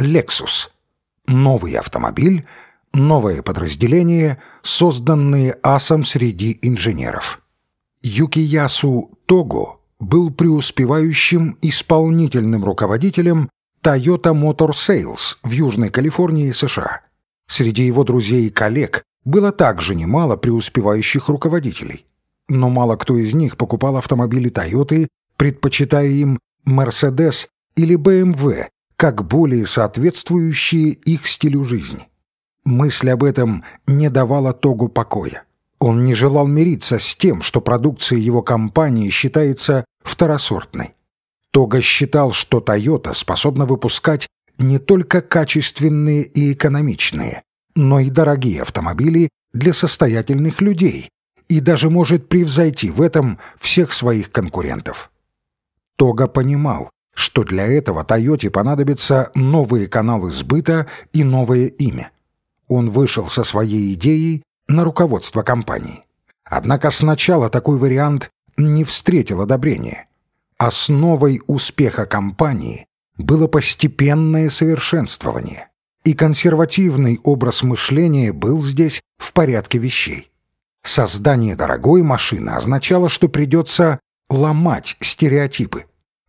Lexus. Новый автомобиль, новое подразделение, созданные асом среди инженеров. Юкиясу Того был преуспевающим исполнительным руководителем Toyota Motor Sales в Южной Калифорнии, США. Среди его друзей и коллег было также немало преуспевающих руководителей. Но мало кто из них покупал автомобили Toyota, предпочитая им Mercedes или BMW, как более соответствующие их стилю жизни. Мысль об этом не давала Тогу покоя. Он не желал мириться с тем, что продукция его компании считается второсортной. Тога считал, что Toyota способна выпускать не только качественные и экономичные, но и дорогие автомобили для состоятельных людей и даже может превзойти в этом всех своих конкурентов. Тога понимал, что для этого Тойоте понадобятся новые каналы сбыта и новое имя. Он вышел со своей идеей на руководство компании. Однако сначала такой вариант не встретил одобрения. Основой успеха компании было постепенное совершенствование, и консервативный образ мышления был здесь в порядке вещей. Создание дорогой машины означало, что придется ломать стереотипы.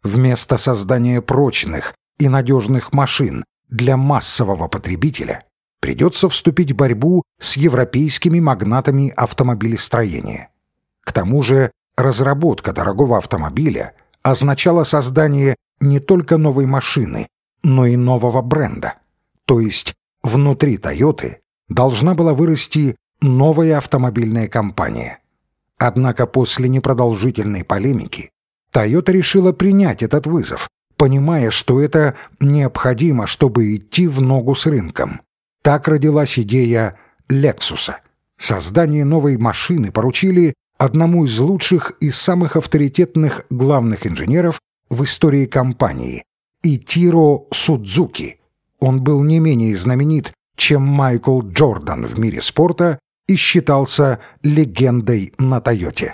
Вместо создания прочных и надежных машин для массового потребителя придется вступить в борьбу с европейскими магнатами автомобилестроения. К тому же разработка дорогого автомобиля означала создание не только новой машины, но и нового бренда. То есть внутри «Тойоты» должна была вырасти новая автомобильная компания. Однако после непродолжительной полемики Toyota решила принять этот вызов, понимая, что это необходимо, чтобы идти в ногу с рынком. Так родилась идея Лексуса. Создание новой машины поручили одному из лучших и самых авторитетных главных инженеров в истории компании – Итиро Судзуки. Он был не менее знаменит, чем Майкл Джордан в мире спорта и считался легендой на Тойоте.